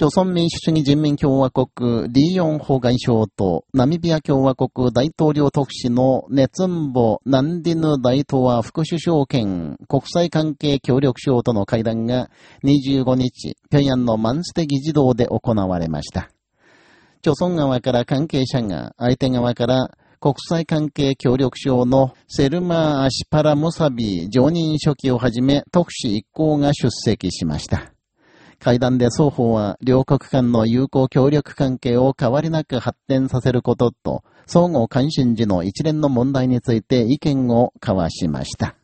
朝鮮民主主義人民共和国リーヨン法外相とナミビア共和国大統領特使のネツンボ・ナンディヌ大統領副首相兼国際関係協力省との会談が25日、平壌のマンステ議事堂で行われました。朝鮮側から関係者が相手側から国際関係協力省のセルマー・アシパラ・ムサビ常任書記をはじめ特使一行が出席しました。会談で双方は両国間の友好協力関係を変わりなく発展させることと、相互関心時の一連の問題について意見を交わしました。